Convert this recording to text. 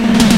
Mm-hmm.